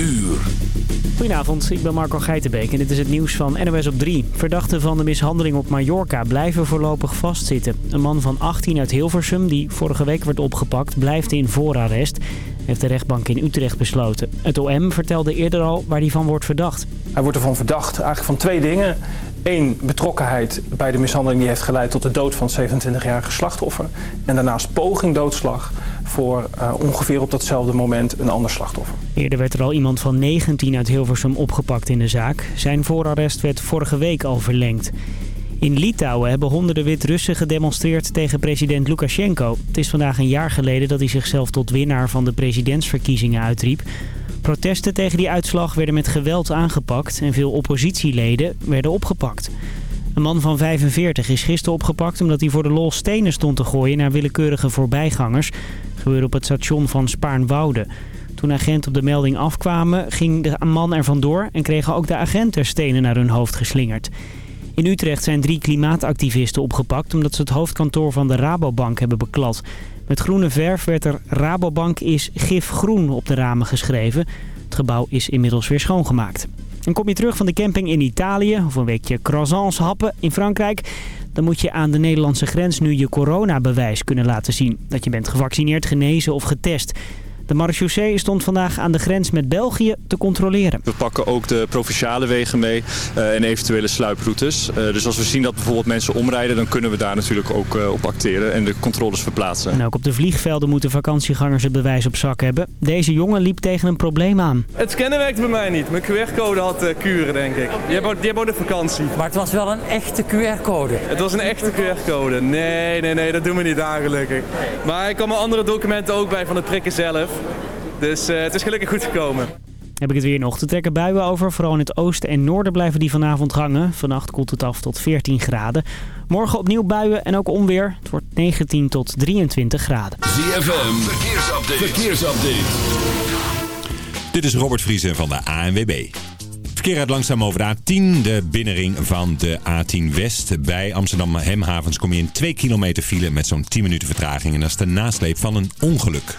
uur. Goedenavond, ik ben Marco Geitenbeek en dit is het nieuws van NOS op 3. Verdachten van de mishandeling op Mallorca blijven voorlopig vastzitten. Een man van 18 uit Hilversum, die vorige week werd opgepakt, blijft in voorarrest. Heeft de rechtbank in Utrecht besloten. Het OM vertelde eerder al waar hij van wordt verdacht. Hij wordt ervan verdacht eigenlijk van twee dingen. Eén, betrokkenheid bij de mishandeling die heeft geleid tot de dood van het 27-jarige slachtoffer. En daarnaast poging doodslag voor uh, ongeveer op datzelfde moment een ander slachtoffer. Eerder werd er al iemand van 19 uit Hilversum opgepakt in de zaak. Zijn voorarrest werd vorige week al verlengd. In Litouwen hebben honderden Wit-Russen gedemonstreerd tegen president Lukashenko. Het is vandaag een jaar geleden dat hij zichzelf tot winnaar van de presidentsverkiezingen uitriep. Protesten tegen die uitslag werden met geweld aangepakt en veel oppositieleden werden opgepakt. Een man van 45 is gisteren opgepakt omdat hij voor de lol stenen stond te gooien naar willekeurige voorbijgangers. Dat gebeurde op het station van Spaarnwoude. Toen agenten op de melding afkwamen ging de man er vandoor en kregen ook de agenten stenen naar hun hoofd geslingerd. In Utrecht zijn drie klimaatactivisten opgepakt omdat ze het hoofdkantoor van de Rabobank hebben beklad. Met groene verf werd er Rabobank is gifgroen op de ramen geschreven. Het gebouw is inmiddels weer schoongemaakt. En kom je terug van de camping in Italië of een weekje croissants happen in Frankrijk... dan moet je aan de Nederlandse grens nu je coronabewijs kunnen laten zien. Dat je bent gevaccineerd, genezen of getest... De marechaussee stond vandaag aan de grens met België te controleren. We pakken ook de provinciale wegen mee uh, en eventuele sluiproutes. Uh, dus als we zien dat bijvoorbeeld mensen omrijden, dan kunnen we daar natuurlijk ook uh, op acteren en de controles verplaatsen. En ook op de vliegvelden moeten vakantiegangers het bewijs op zak hebben. Deze jongen liep tegen een probleem aan. Het scannen werkte bij mij niet. Mijn QR-code had kuren, denk ik. Die hebben ook de vakantie. Maar het was wel een echte QR-code. Het was een echte QR-code. Nee, nee, nee, dat doen we niet daar gelukkig. Maar ik kan mijn andere documenten ook bij van het prikken zelf. Dus uh, het is gelukkig goed gekomen. Heb ik het weer nog te trekken buien over. Vooral in het oosten en noorden blijven die vanavond hangen. Vannacht koelt het af tot 14 graden. Morgen opnieuw buien en ook onweer. Het wordt 19 tot 23 graden. ZFM, verkeersupdate. verkeersupdate. Dit is Robert Vriesen van de ANWB. Verkeer uit langzaam over de A10, de binnenring van de A10 West. Bij Amsterdam Hemhavens kom je in 2 kilometer file met zo'n 10 minuten vertraging. En dat is de nasleep van een ongeluk.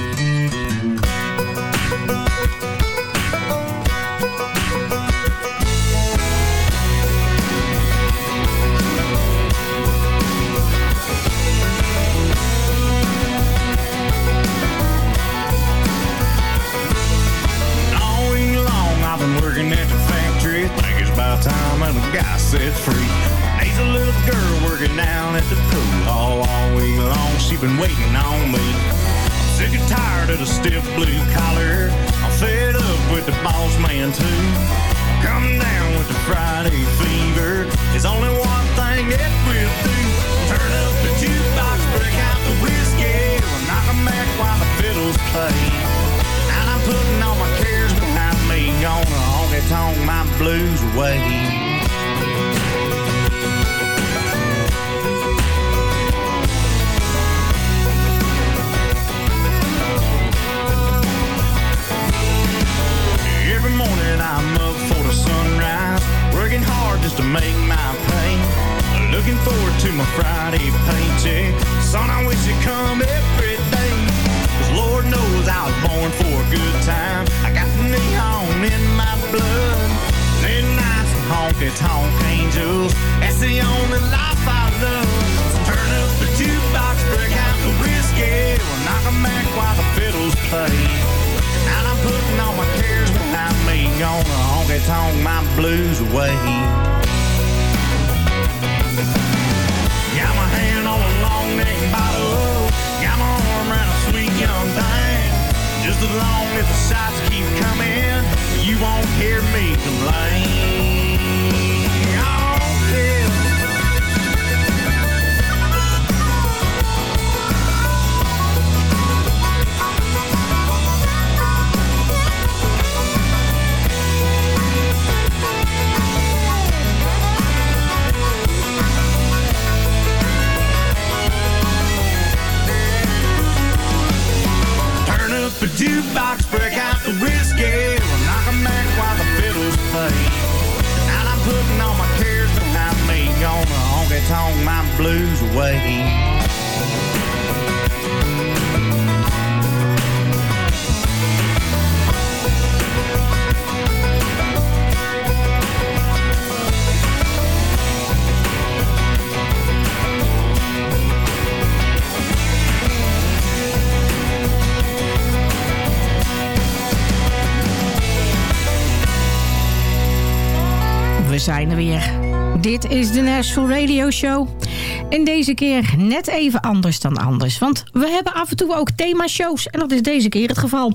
Time and the guy sets free. There's a little girl working down at the pool hall all week long. She been waiting on me. I'm sick and tired of the stiff blue collar. I'm fed up with the boss man too. Come down with the Friday fever. There's only one thing it will do. Turn up the jukebox, break out the whiskey. We'll knock back while the fiddles play. And I'm putting all my cares behind me. Gonna tonk my blues away. Every morning I'm up for the sunrise, working hard just to make my pay. Looking forward to my Friday paycheck. Son, I wish it come every Lord knows I was born for a good time. I got neon in my blood. Late nights and honky tonk angels. That's the only life I love. Turn up the jukebox, break out the whiskey. We'll knock back while the fiddles play. And I'm putting all my cares behind me. Gonna honky tonk my blues away. The shots keep coming, you won't hear me complain. Nashville Radio Show. En deze keer net even anders dan anders. Want we hebben af en toe ook thema-shows. En dat is deze keer het geval.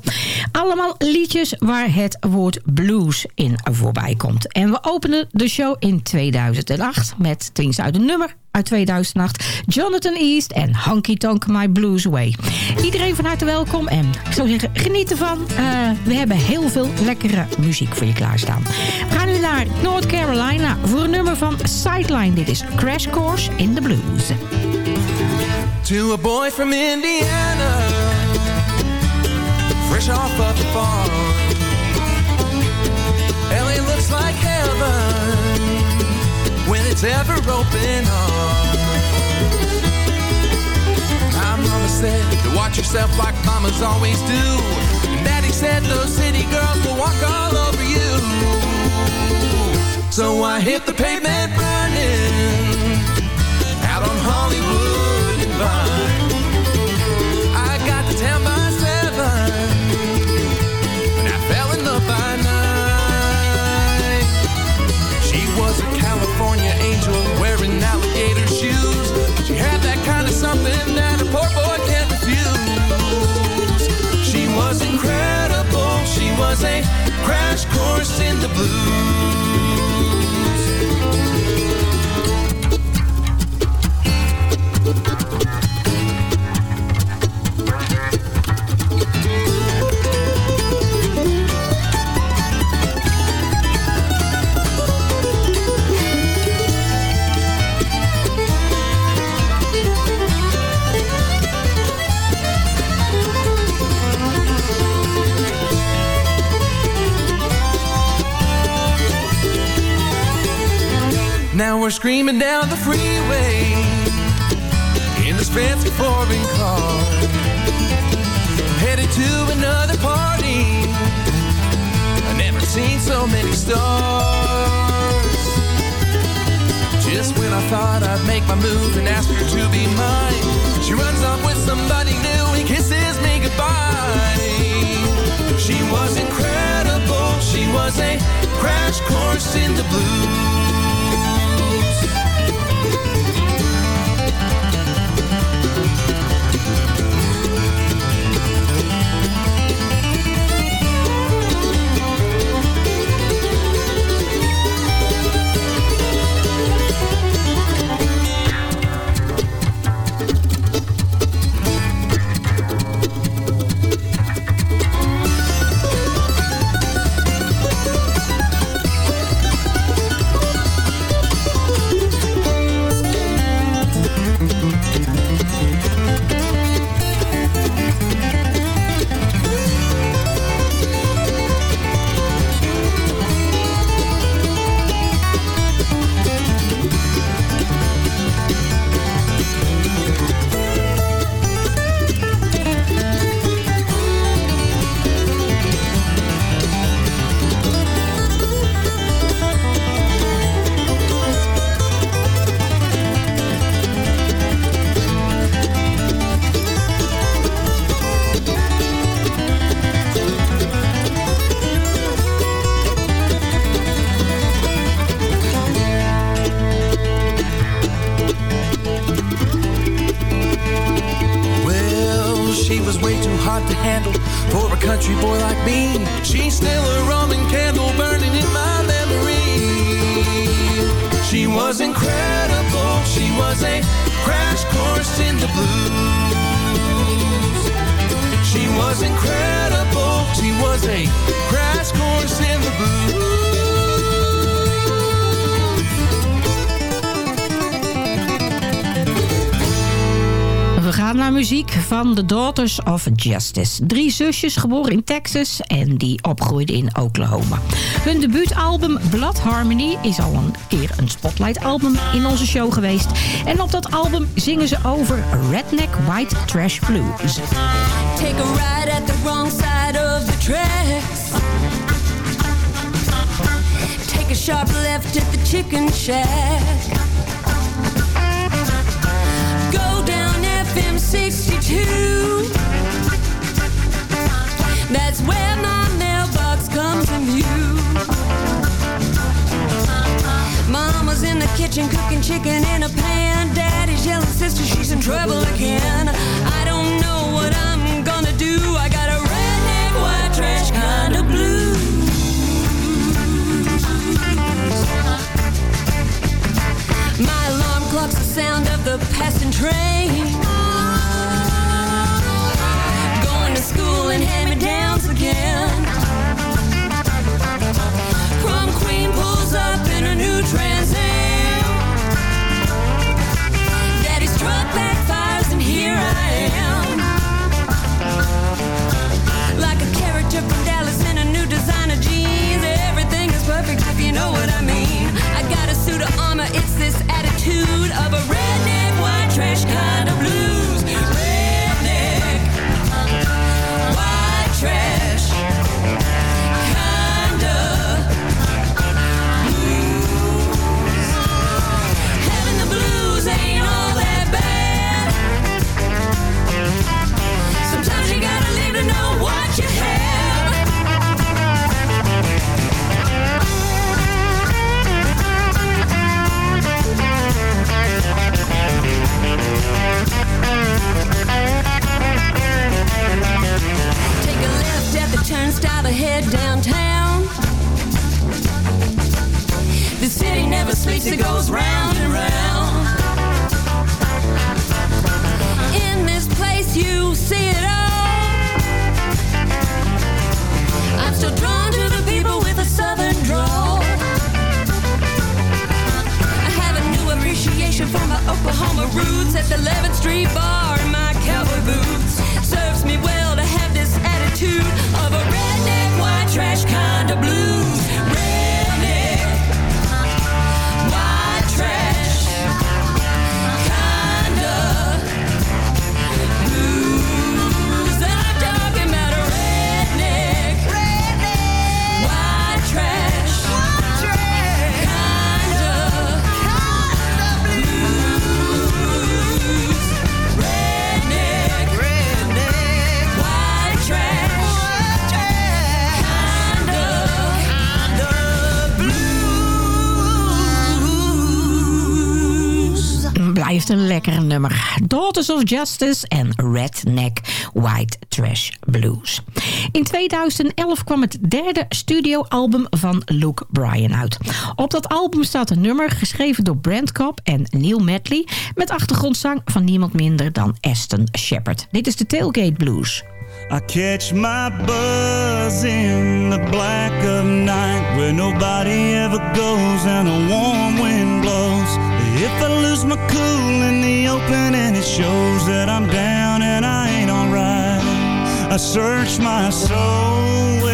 Allemaal liedjes waar het woord blues in voorbij komt. En we openen de show in 2008 met tenminste uit een nummer uit 2008. Jonathan East en Honky Tonk My Blues Way. Iedereen van harte welkom en ik zou zeggen geniet ervan. Eh, we hebben heel veel lekkere muziek voor je klaarstaan. We gaan nu naar North Carolina voor een nummer van Sideline. Dit is Crash Course in the Blues. To a boy from Indiana, fresh off of the farm. LA looks like heaven when it's ever open arms. My mama said to watch yourself like mamas always do. And daddy said those city girls will walk all over you. So I hit the pavement running out on Hollywood was a crash course in the blues. We're screaming down the freeway in this fancy foreign car, headed to another party. I've never seen so many stars. Just when I thought I'd make my move and ask her to be mine, she runs off with somebody new and kisses me goodbye. She was incredible. She was a crash course in the blues. The Daughters of Justice. Drie zusjes geboren in Texas en die opgroeiden in Oklahoma. Hun debuutalbum Blood Harmony is al een keer een spotlight-album in onze show geweest. En op dat album zingen ze over Redneck White Trash Blues. Take a ride at the wrong side of the tracks. Take a sharp left at the chicken shack. FM 62. That's where my mailbox comes in view. Mama's in the kitchen cooking chicken in a pan. Daddy's yelling, sister, she's in trouble again. I don't know what I'm gonna do. I got a redneck white trash kind of blues. My alarm clock's the sound of the passing train. School and hand-me-downs again. Prom queen pulls up in a new Trans Am. Daddy's truck backfires and here I am. Like a character from Dallas in a new designer jeans. Everything is perfect if you know what I mean. I got a suit of armor, it's this attitude of a redneck white trash kind of blues. Roots at the 11th Street Bar in my cowboy boots. Blues. Blijft een lekker nummer. Daughters of Justice en Redneck White Trash Blues. In 2011 kwam het derde studioalbum van Luke Bryan uit. Op dat album staat een nummer geschreven door Brent Cobb en Neil Medley... met achtergrondzang van niemand minder dan Aston Shepard. Dit is de Tailgate Blues. I catch my buzz in the black of night Where nobody ever goes and a warm wind blows If I lose my cool in the open and it shows that I'm down and I ain't alright I search my soul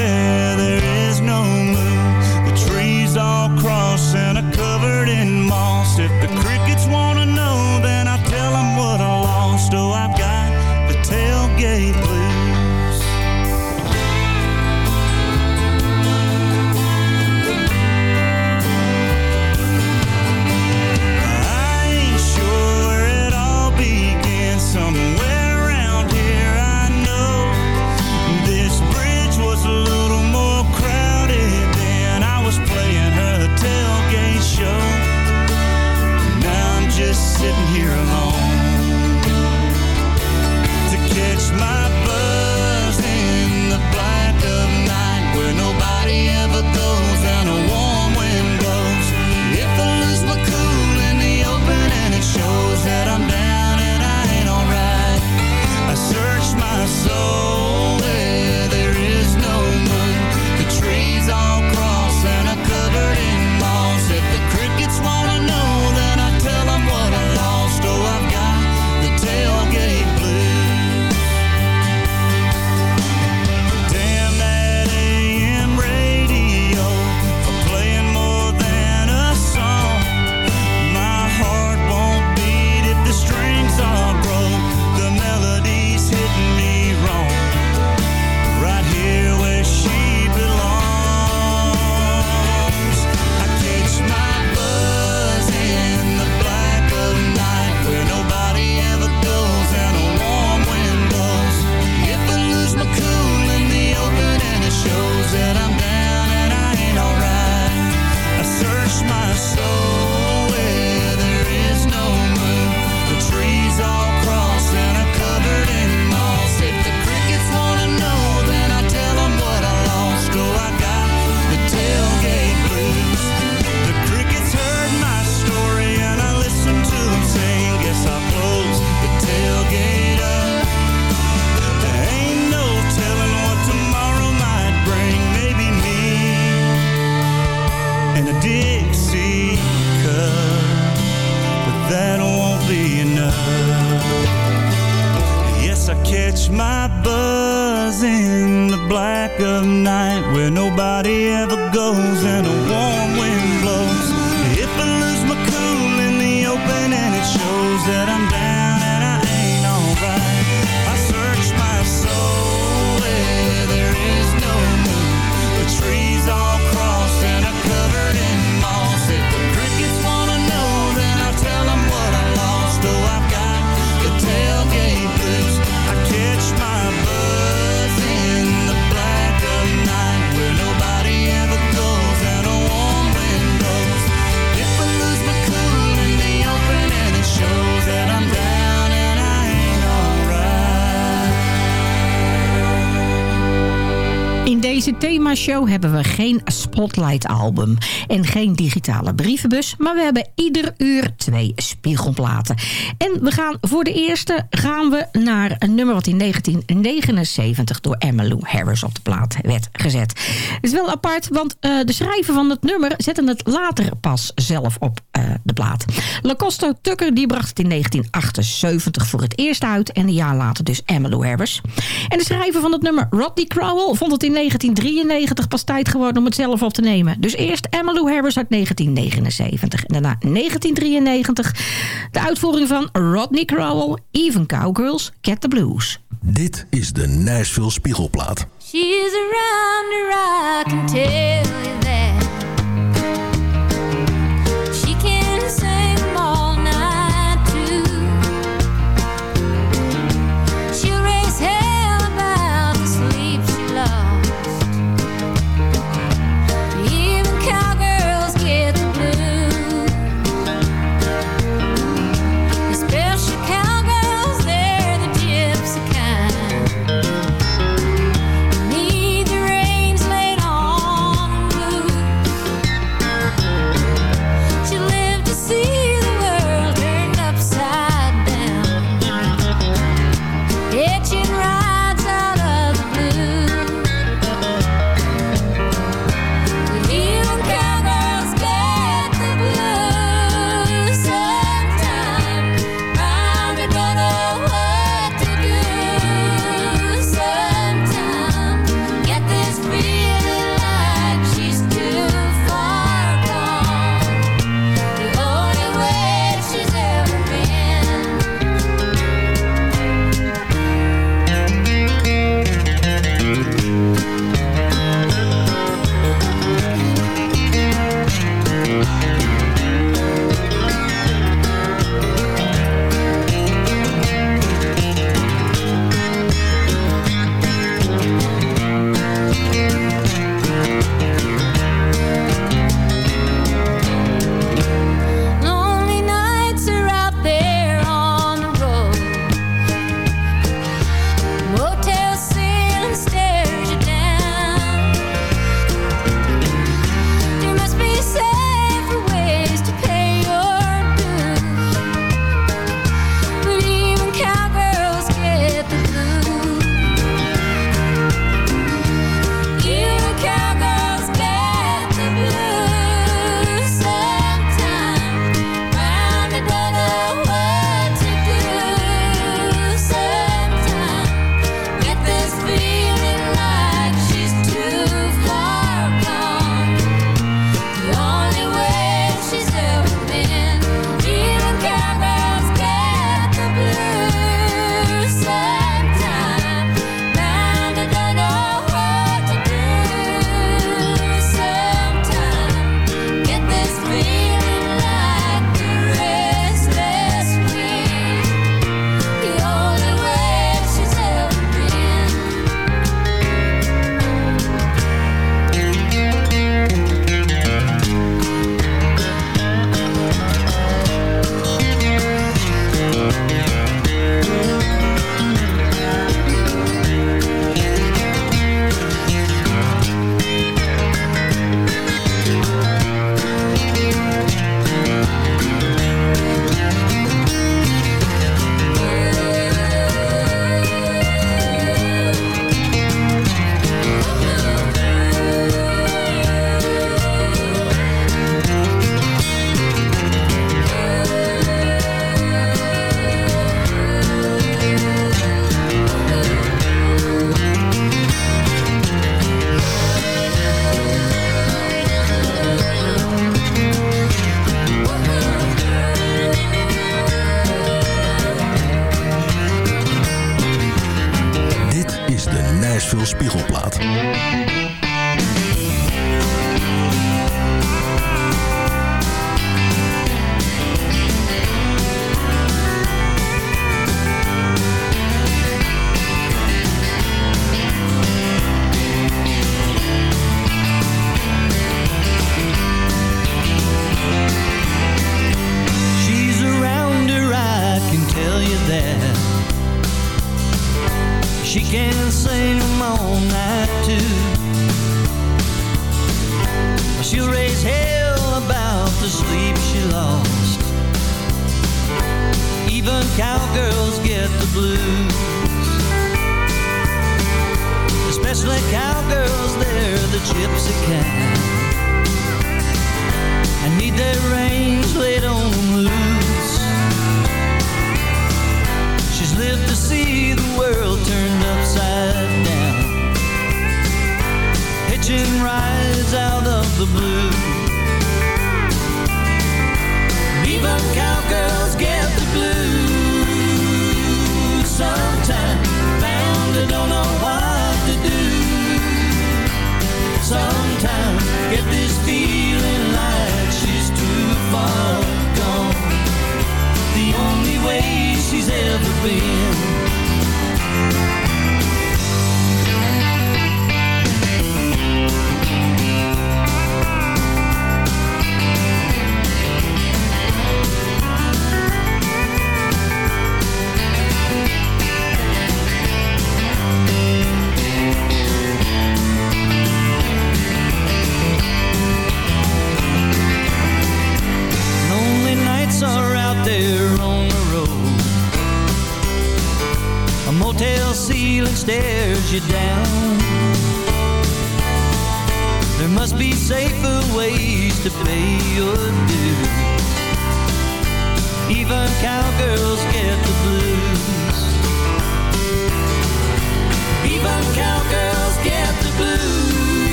geen Spotlight-album en geen digitale brievenbus, maar we hebben ieder uur twee spiegelplaten. En we gaan voor de eerste gaan we naar een nummer wat in 1979 door Emmylou Harris op de plaat werd gezet. Het is wel apart, want eh, de schrijver van het nummer zette het later pas zelf op eh, de plaat. Lacoste Tucker die bracht het in 1978 voor het eerst uit en een jaar later dus Emmylou Harris. En de schrijver van het nummer Rodney Crowell vond het in 1993 pas tijd geworden om het zelf op te nemen. Dus eerst Emmylou Harris uit 1979 en daarna 1993 de uitvoering van Rodney Crowell, Even Cowgirls, Get the Blues. Dit is de Nashville Spiegelplaat. She's around here, I can tell you that.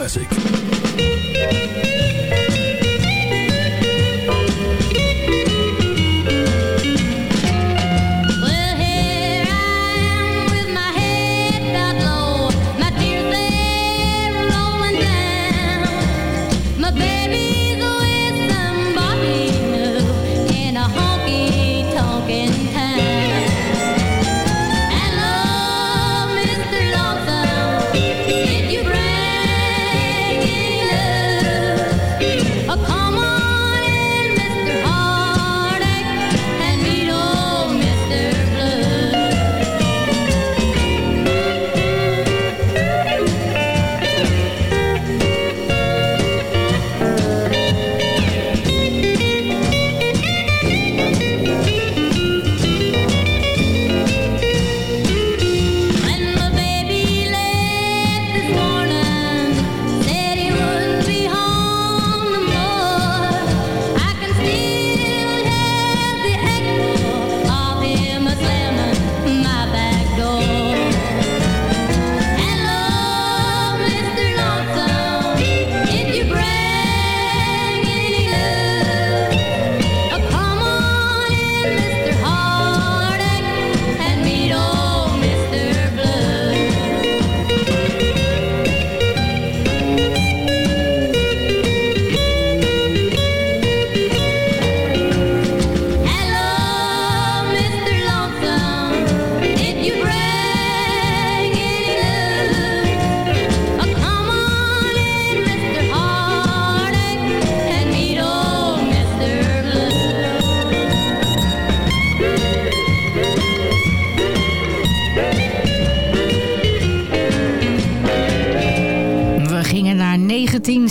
Classic.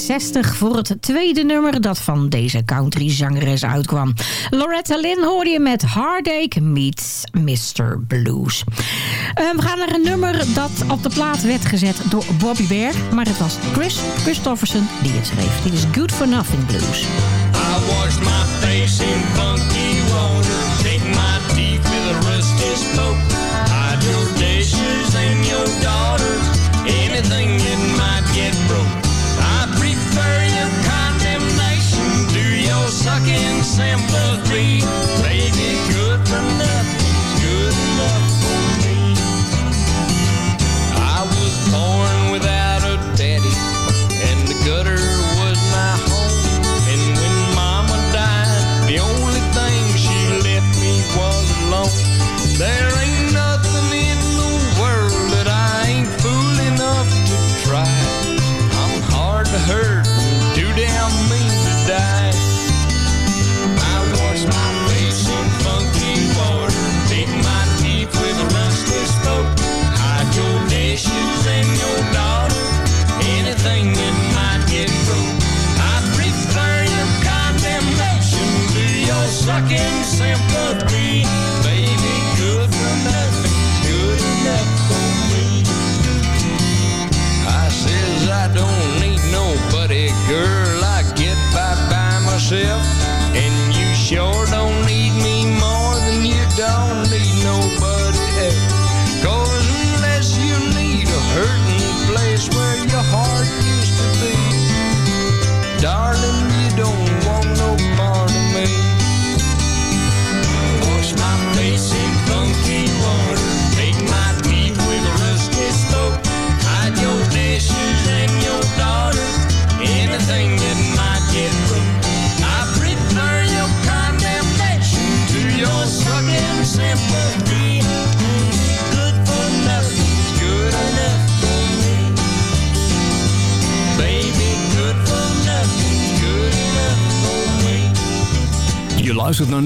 60 voor het tweede nummer dat van deze country zangeres uitkwam. Loretta Lynn hoorde je met Heartache meets Mr. Blues. Ehm, we gaan naar een nummer dat op de plaat werd gezet door Bobby Bear. Maar het was Chris Christofferson die het schreef. Dit is Good for Nothing Blues. I wash my face in sympathy.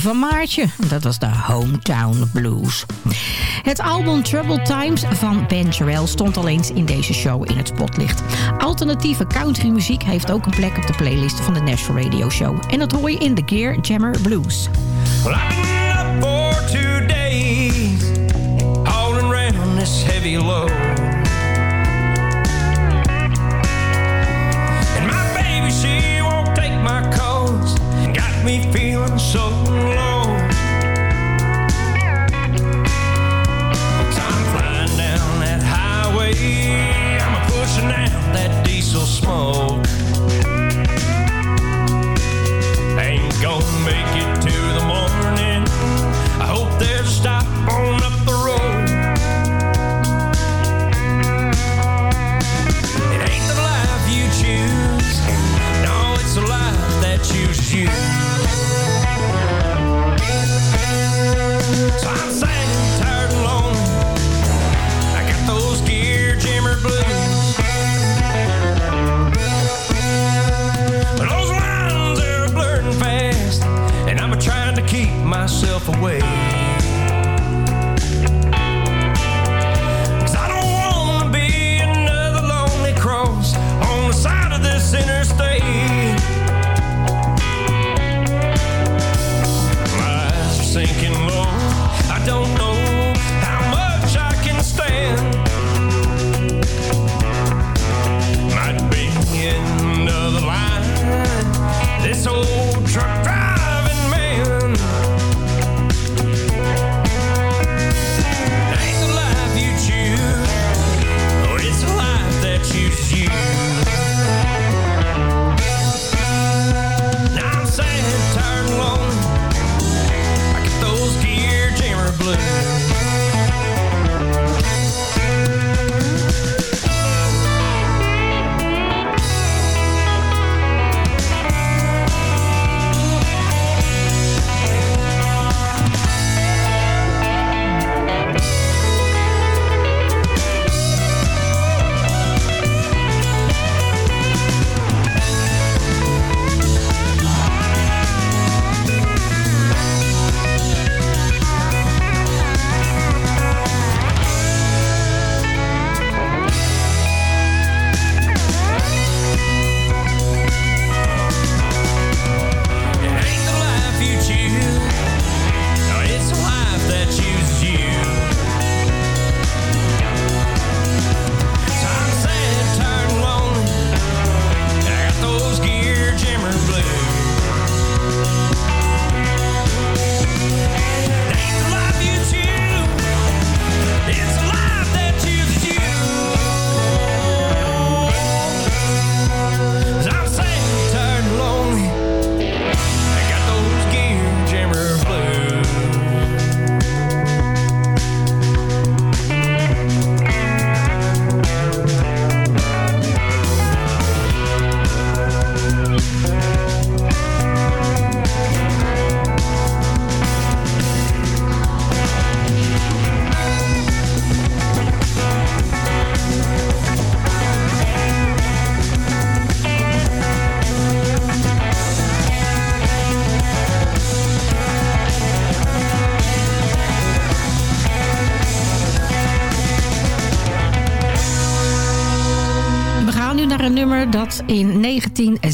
Van Maartje. Dat was de Hometown Blues. Het album Troubled Times van Ben Jarrell stond al eens in deze show in het spotlicht. Alternatieve countrymuziek heeft ook een plek op de playlist van de Nashville Radio Show. En dat hoor je in de Gear Jammer Blues. Heavy got me feeling so smoke.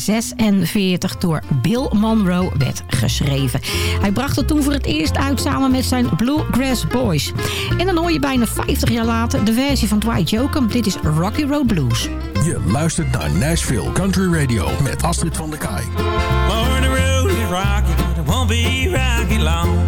1946 door Bill Monroe werd geschreven. Hij bracht het toen voor het eerst uit samen met zijn Bluegrass Boys. En dan hoor je bijna 50 jaar later de versie van Dwight Jokum. Dit is Rocky Road Blues. Je luistert naar Nashville Country Radio met Astrid van der Kaai. Lord, the road it won't be rocky long.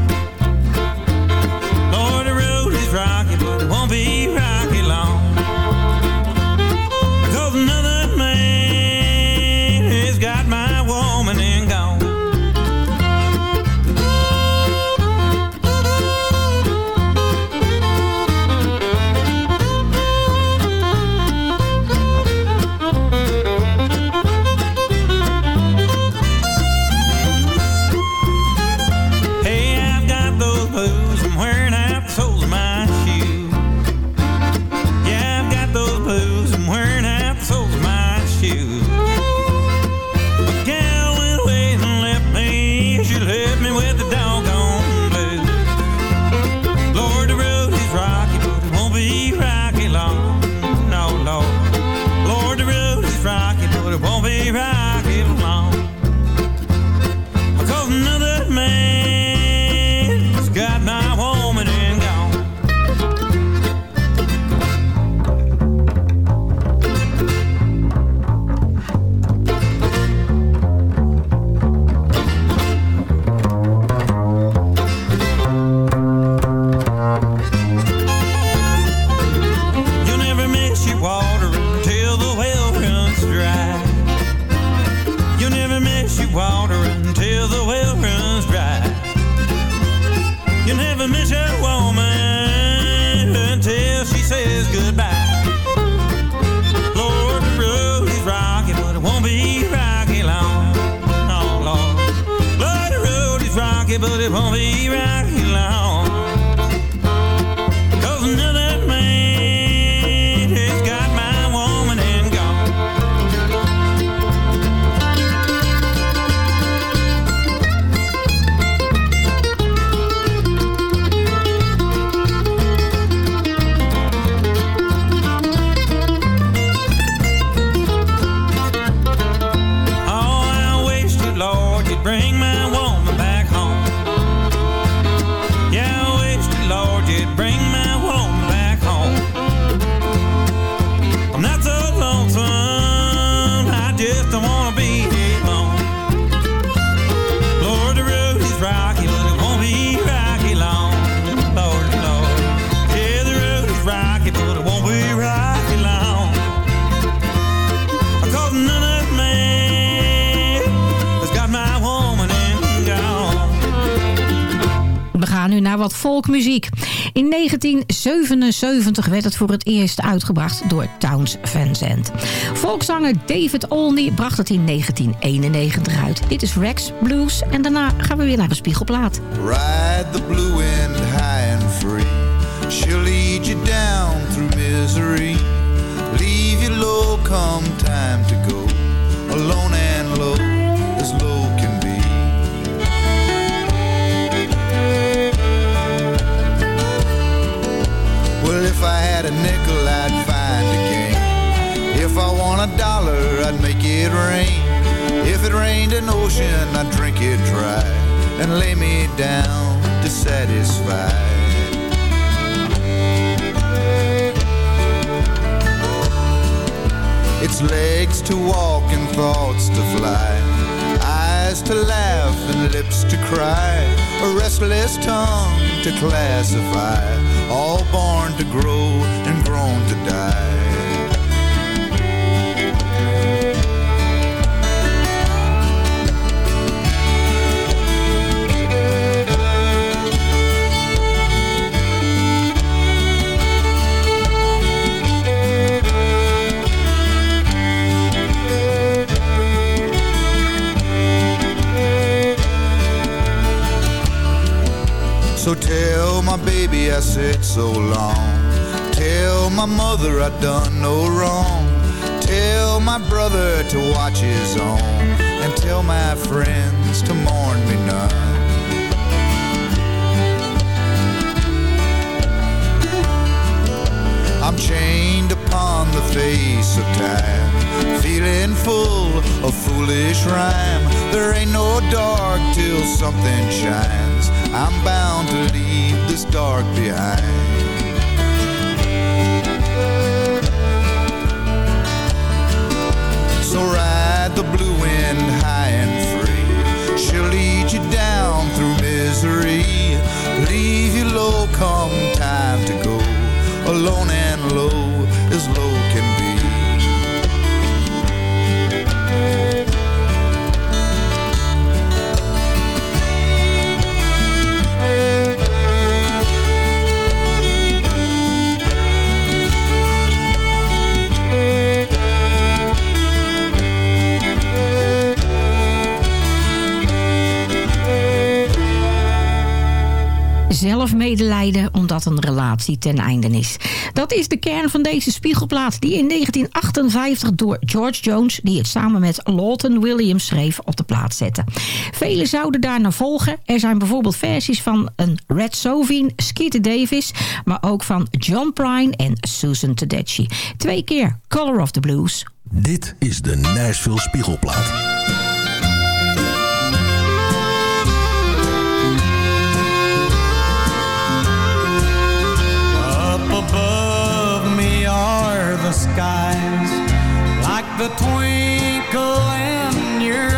Naar wat folkmuziek. In 1977 werd het voor het eerst uitgebracht door Towns Van Zandt. Volkszanger David Olney bracht het in 1991 uit. Dit is Rex Blues en daarna gaan we weer naar de Spiegelplaat. Ride the blue wind high and free. She'll lead you down through misery. Leave you low come time to go. If I had a nickel, I'd find a game. If I want a dollar, I'd make it rain. If it rained an ocean, I'd drink it dry and lay me down to satisfy. It's legs to walk and thoughts to fly, eyes to laugh and lips to cry, a restless tongue to classify, born to grow and grown to die. So tell my baby I said so long. Tell my mother I done no wrong. Tell my brother to watch his own. And tell my friends to mourn me none. I'm chained upon the face of time, feeling full of foolish rhyme. There ain't no dark till something shines. I'm bound to leave this dark behind. So ride the blue wind high and free. She'll lead you down through misery. Leave you low come time to go. Alone and low as low can be. Zelf medelijden omdat een relatie ten einde is. Dat is de kern van deze spiegelplaat die in 1958 door George Jones, die het samen met Lawton Williams schreef, op de plaat zette. Velen zouden daarna volgen. Er zijn bijvoorbeeld versies van een Red Sovin, Skeeter Davis, maar ook van John Prine en Susan Tedeschi. Twee keer Color of the Blues. Dit is de Nashville Spiegelplaat. The skies, like the twinkle in your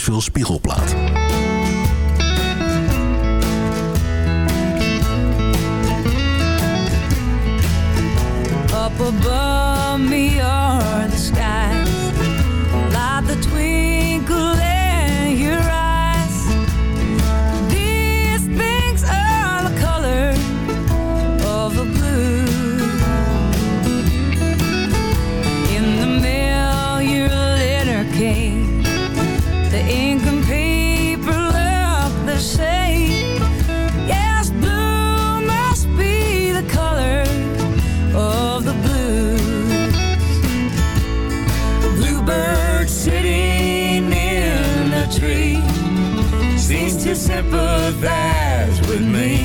Veel Spiegelplaat. Up above me that's with me.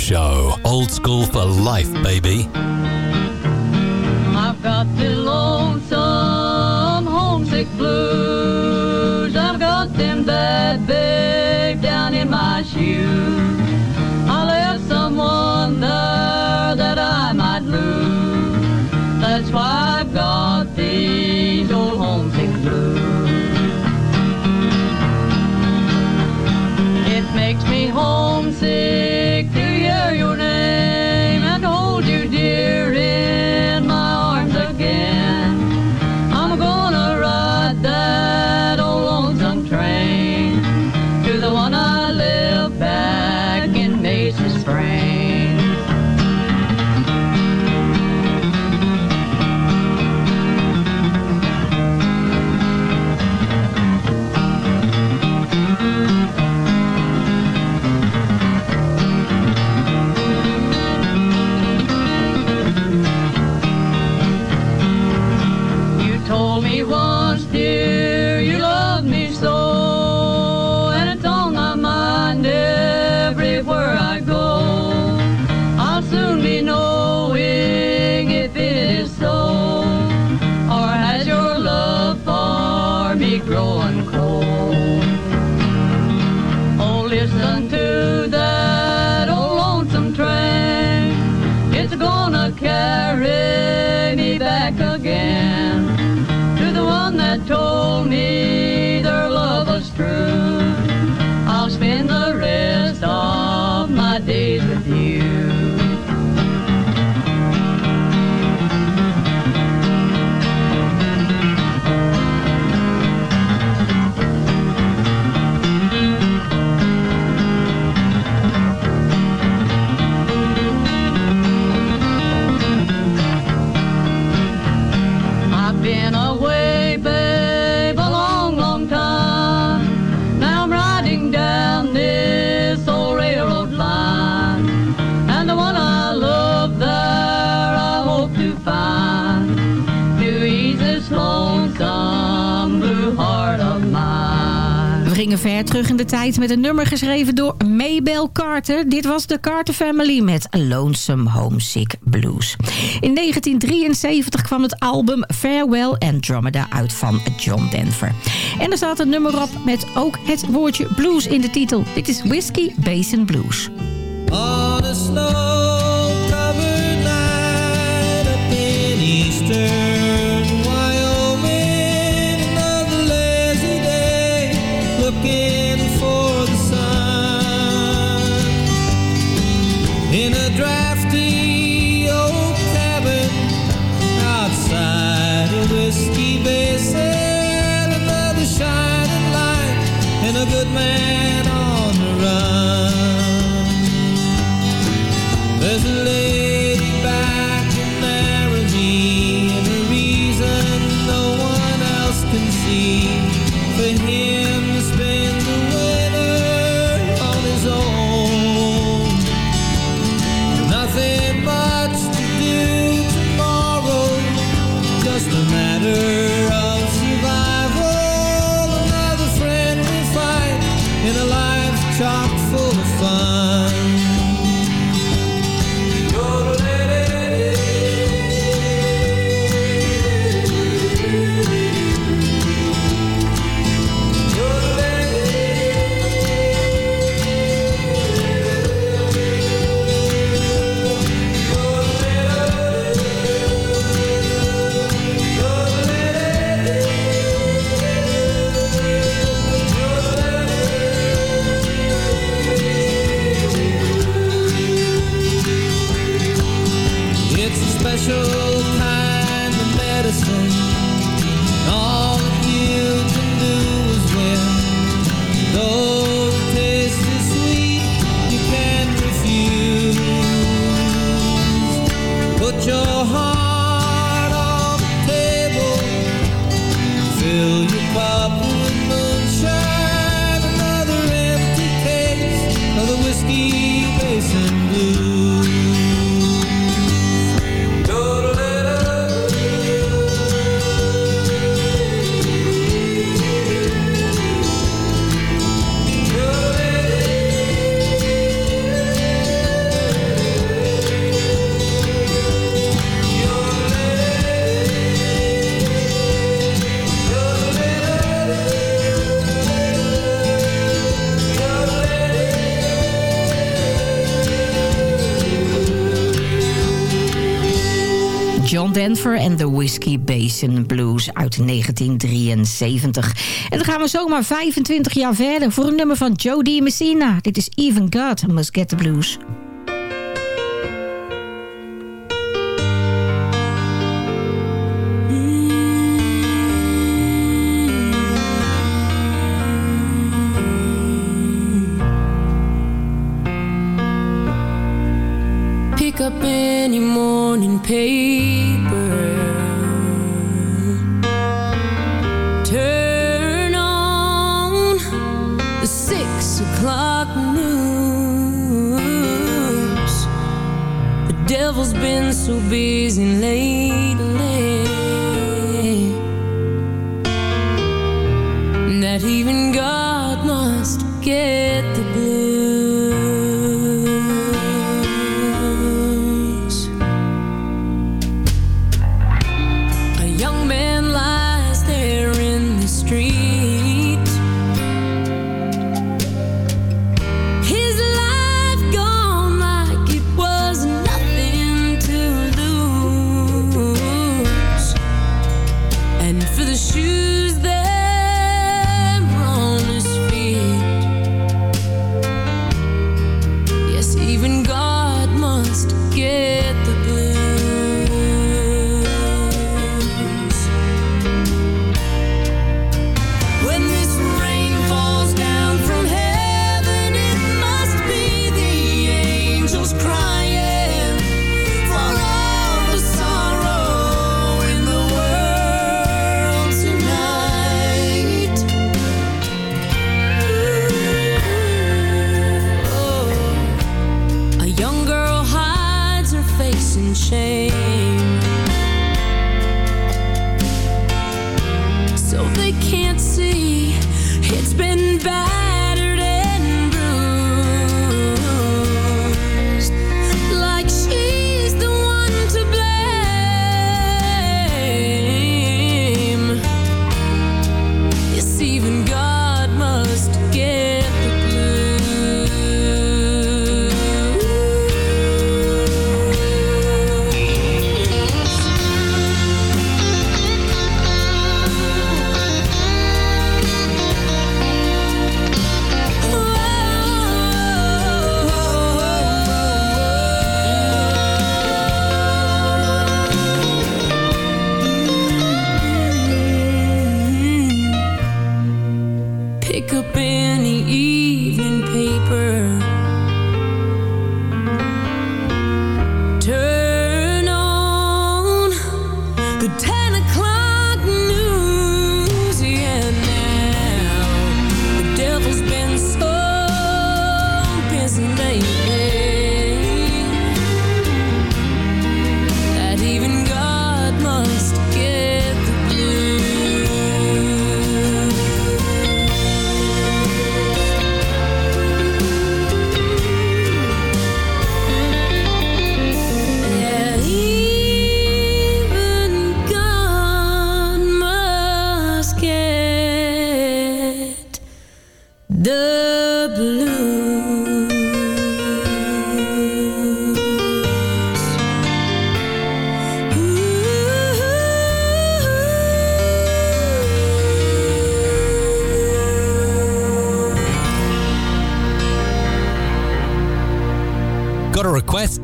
Show. Old school for life, baby. gingen ver terug in de tijd met een nummer geschreven door Maybelle Carter. Dit was de Carter Family met Lonesome Homesick Blues. In 1973 kwam het album Farewell and Andromeda uit van John Denver. En er staat een nummer op met ook het woordje blues in de titel. Dit is Whiskey Basin Blues. On a night Whiskey Basin Blues uit 1973. En dan gaan we zomaar 25 jaar verder voor een nummer van Jody Messina. Dit is Even God Must Get the Blues.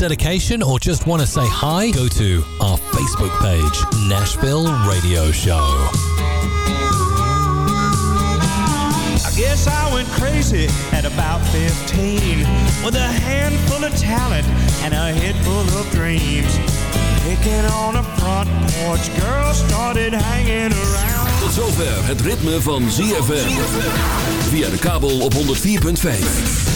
Dedication, or just want to say hi? Go to our Facebook page, Nashville Radio Show. I guess I went crazy at about 15 with a handful of talent and a head full of dreams. Picking on a front porch, girls started hanging around. Tot zover het ritme van ZFM. Via de kabel op 104.5.